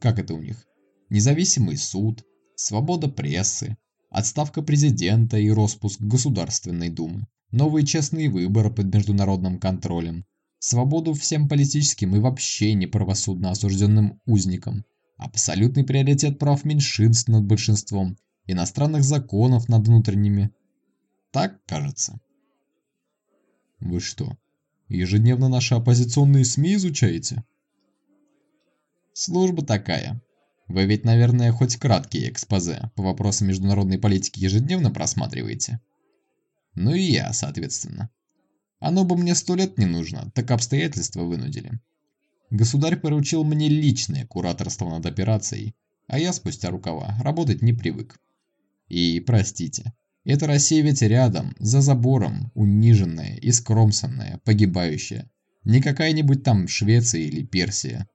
Как это у них? Независимый суд, свобода прессы, отставка президента и распуск Государственной Думы, новые честные выборы под международным контролем, свободу всем политическим и вообще неправосудно осужденным узникам, абсолютный приоритет прав меньшинств над большинством, иностранных законов над внутренними. Так, кажется. Вы что, ежедневно наши оппозиционные СМИ изучаете? Служба такая. Вы ведь, наверное, хоть краткие экспозе по вопросам международной политики ежедневно просматриваете? Ну и я, соответственно. Оно бы мне сто лет не нужно, так обстоятельства вынудили. Государь поручил мне личное кураторство над операцией, а я спустя рукава работать не привык. И, простите, эта Россия ведь рядом, за забором, униженная, искромсанная, погибающая. Не какая-нибудь там Швеция или Персия.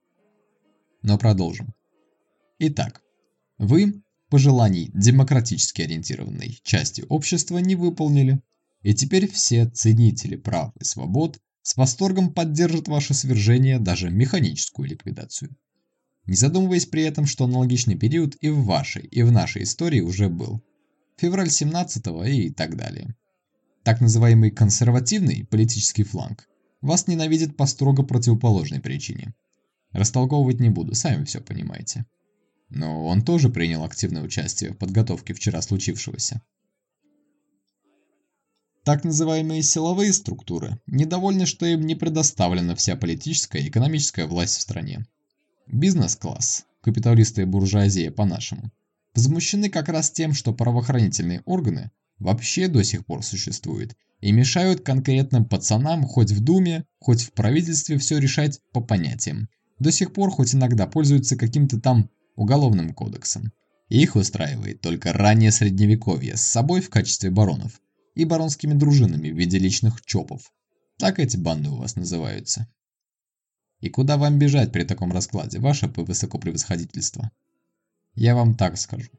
Но продолжим. Итак, вы пожеланий демократически ориентированной части общества не выполнили. И теперь все ценители прав и свобод с восторгом поддержат ваше свержение, даже механическую ликвидацию. Не задумываясь при этом, что аналогичный период и в вашей, и в нашей истории уже был. Февраль 17 и так далее. Так называемый консервативный политический фланг вас ненавидит по строго противоположной причине. Растолковывать не буду, сами все понимаете. Но он тоже принял активное участие в подготовке вчера случившегося. Так называемые силовые структуры недовольны, что им не предоставлена вся политическая и экономическая власть в стране. Бизнес-класс, капиталисты и буржуазия по-нашему, возмущены как раз тем, что правоохранительные органы вообще до сих пор существуют и мешают конкретным пацанам хоть в Думе, хоть в правительстве все решать по понятиям. До сих пор хоть иногда пользуются каким-то там уголовным кодексом. Их устраивает только раннее средневековье с собой в качестве баронов и баронскими дружинами в виде личных чопов. Так эти банды у вас называются. И куда вам бежать при таком раскладе, ваше высокопревосходительство? Я вам так скажу.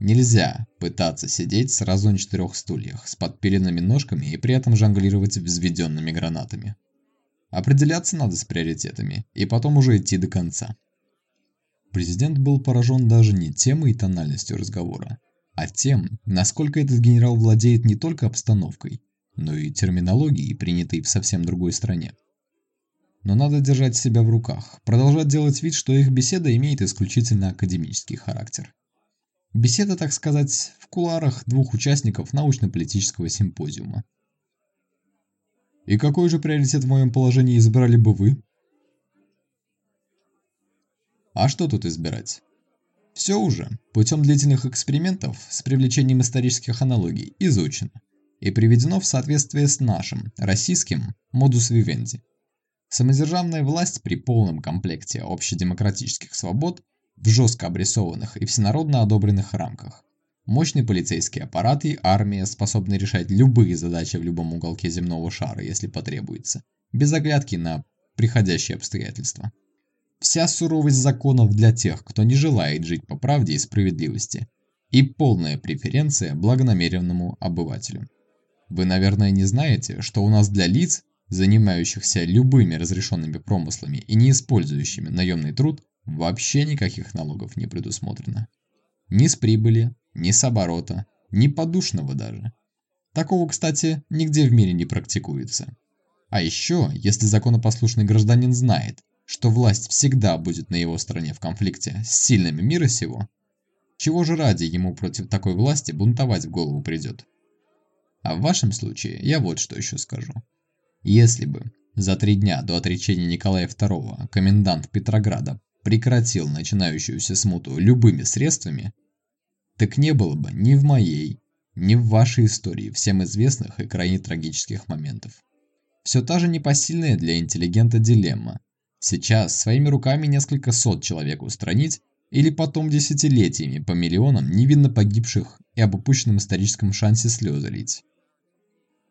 Нельзя пытаться сидеть сразу на четырех стульях с подпиленными ножками и при этом жонглировать взведенными гранатами. Определяться надо с приоритетами и потом уже идти до конца. Президент был поражен даже не темой и тональностью разговора, а тем, насколько этот генерал владеет не только обстановкой, но и терминологией, принятой в совсем другой стране. Но надо держать себя в руках, продолжать делать вид, что их беседа имеет исключительно академический характер. Беседа, так сказать, в куларах двух участников научно-политического симпозиума. И какой же приоритет в моем положении избрали бы вы? А что тут избирать? Все уже, путем длительных экспериментов с привлечением исторических аналогий, изучено и приведено в соответствие с нашим, российским, модус вивенди. Самодержавная власть при полном комплекте общедемократических свобод в жестко обрисованных и всенародно одобренных рамках. Мощный полицейский аппарат и армия способны решать любые задачи в любом уголке земного шара, если потребуется, без оглядки на приходящие обстоятельства. Вся суровость законов для тех, кто не желает жить по правде и справедливости. И полная преференция благонамеренному обывателю. Вы, наверное, не знаете, что у нас для лиц, занимающихся любыми разрешенными промыслами и не использующими наемный труд, вообще никаких налогов не предусмотрено. Ни с прибыли, ни с оборота, ни подушного даже. Такого, кстати, нигде в мире не практикуется. А еще, если законопослушный гражданин знает, что власть всегда будет на его стороне в конфликте с сильными мира сего, чего же ради ему против такой власти бунтовать в голову придет? А в вашем случае я вот что еще скажу. Если бы за три дня до отречения Николая II комендант Петрограда прекратил начинающуюся смуту любыми средствами, так не было бы ни в моей, ни в вашей истории всем известных и крайне трагических моментов. Все та же непосильная для интеллигента дилемма, Сейчас своими руками несколько сот человек устранить или потом десятилетиями по миллионам невинно погибших и об упущенном историческом шансе слезы лить.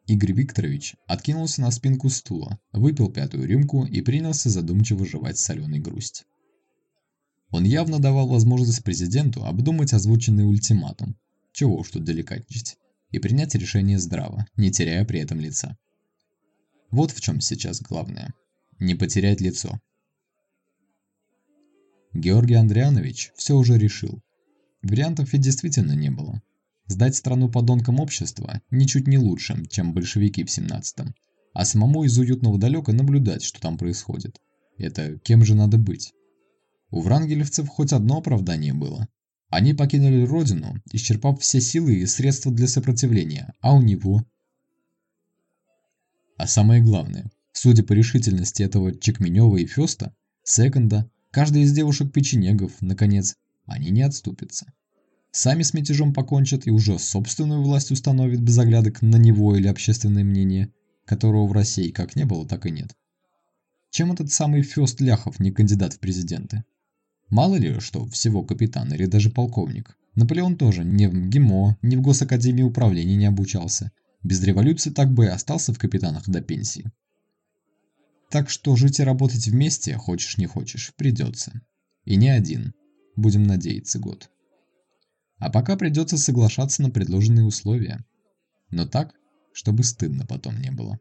Игорь Викторович откинулся на спинку стула, выпил пятую рюмку и принялся задумчиво жевать соленый грусть. Он явно давал возможность президенту обдумать озвученный ультиматум. Чего уж тут деликатничать. и принять решение здраво, не теряя при этом лица. Вот в чем сейчас главное. Не потерять лицо. Георгий Андрианович все уже решил. Вариантов ведь действительно не было. Сдать страну подонкам общества ничуть не лучше, чем большевики в 17-м, а самому из уютного далека наблюдать, что там происходит. Это кем же надо быть? У врангелевцев хоть одно оправдание было. Они покинули родину, исчерпав все силы и средства для сопротивления, а у него... А самое главное, судя по решительности этого Чекменева и Феста, Секонда, каждая из девушек-печенегов, наконец, они не отступятся. Сами с мятежом покончат и уже собственную власть установят без оглядок на него или общественное мнение, которого в России как не было, так и нет. Чем этот самый Фест Ляхов не кандидат в президенты? Мало ли, что всего капитан или даже полковник. Наполеон тоже ни в ГИМО, ни в Госакадемии управления не обучался. Без революции так бы и остался в капитанах до пенсии. Так что жить и работать вместе, хочешь не хочешь, придется. И не один. Будем надеяться год. А пока придется соглашаться на предложенные условия. Но так, чтобы стыдно потом не было.